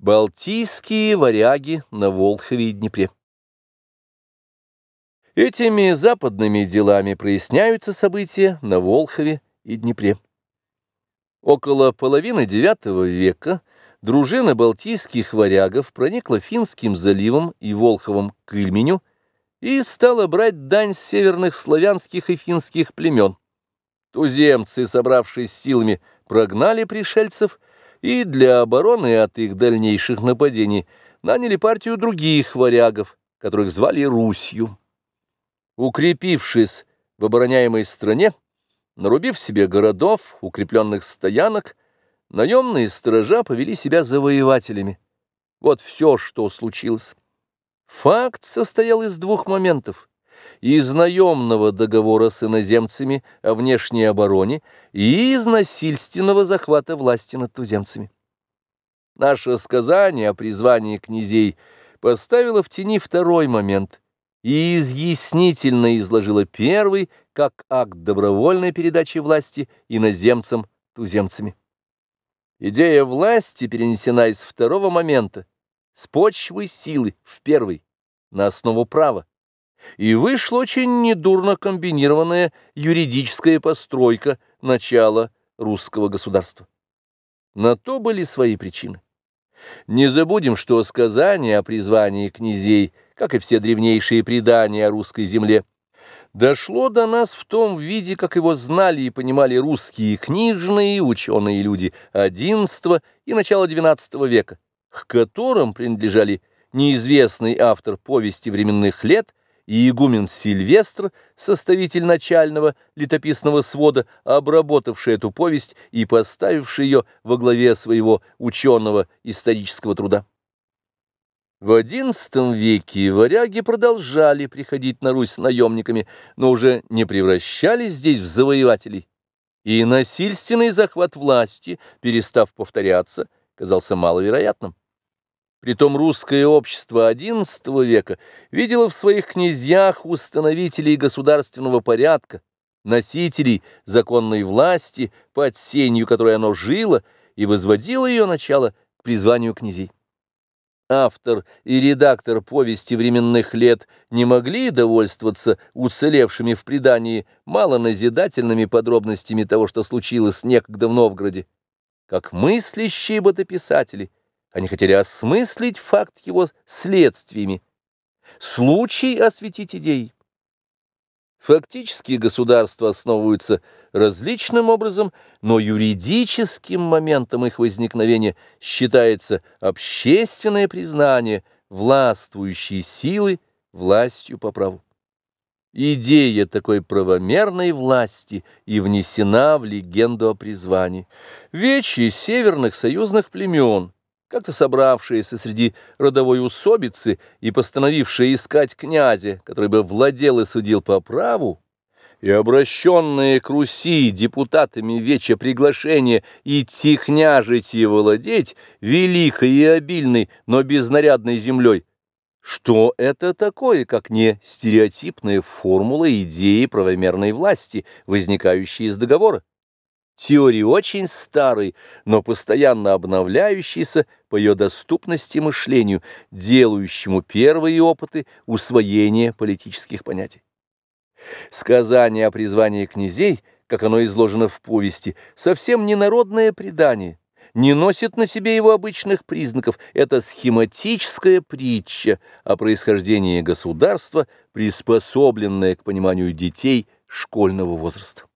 Балтийские варяги на Волхове и Днепре. Этими западными делами проясняются события на Волхове и Днепре. Около половины IX века дружина балтийских варягов проникла Финским заливом и Волховом к Ильменю и стала брать дань северных славянских и финских племен. Туземцы, собравшись силами, прогнали пришельцев и для обороны от их дальнейших нападений наняли партию других варягов, которых звали Русью. Укрепившись в обороняемой стране, нарубив себе городов, укрепленных стоянок, наемные сторожа повели себя завоевателями. Вот все, что случилось. Факт состоял из двух моментов из наемного договора с иноземцами о внешней обороне и из насильственного захвата власти над туземцами. Наше сказание о призвании князей поставило в тени второй момент и изъяснительно изложило первый как акт добровольной передачи власти иноземцам туземцами. Идея власти перенесена из второго момента, с почвы силы в первый, на основу права, и вышла очень недурно комбинированная юридическая постройка начала русского государства. На то были свои причины. Не забудем, что сказание о призвании князей, как и все древнейшие предания о русской земле, дошло до нас в том виде, как его знали и понимали русские книжные ученые люди XI и начала XII века, к которым принадлежали неизвестный автор повести временных лет и игумен Сильвестр, составитель начального летописного свода, обработавший эту повесть и поставивший ее во главе своего ученого исторического труда. В XI веке варяги продолжали приходить на Русь наемниками, но уже не превращались здесь в завоевателей, и насильственный захват власти, перестав повторяться, казался маловероятным. Притом русское общество XI века видело в своих князьях установителей государственного порядка, носителей законной власти, под сенью которой оно жило, и возводило ее начало к призванию князей. Автор и редактор повести временных лет не могли довольствоваться уцелевшими в предании малоназидательными подробностями того, что случилось некогда в Новгороде. Как мыслящие бытописатели – они хотели осмыслить факт его следствиями, случай осветить идеи. Фактически государства основываются различным образом, но юридическим моментом их возникновения считается общественное признание властвующей силы властью по праву. Идея такой правомерной власти и внесена в легенду о призвании. Вечи северных союзных племен – как-то собравшиеся среди родовой усобицы и постановившие искать князя, который бы владел и судил по праву, и обращенные к Руси депутатами вече приглашение идти княжить и владеть великой и обильной, но безнарядной землей, что это такое, как не стереотипная формула идеи правомерной власти, возникающей из договора? Теории очень старой, но постоянно обновляющейся по ее доступности мышлению, делающему первые опыты усвоения политических понятий. Сказание о призвании князей, как оно изложено в повести, совсем не народное предание, не носит на себе его обычных признаков. Это схематическая притча о происхождении государства, приспособленная к пониманию детей школьного возраста.